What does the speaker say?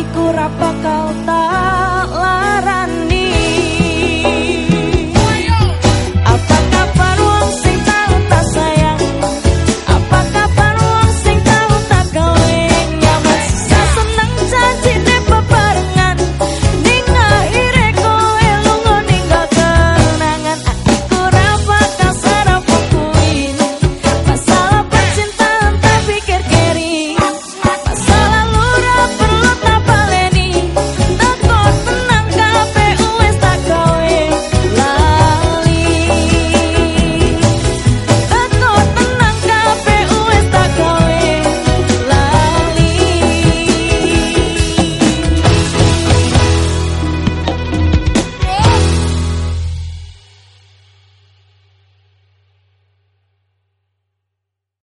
hatiku rapakal tak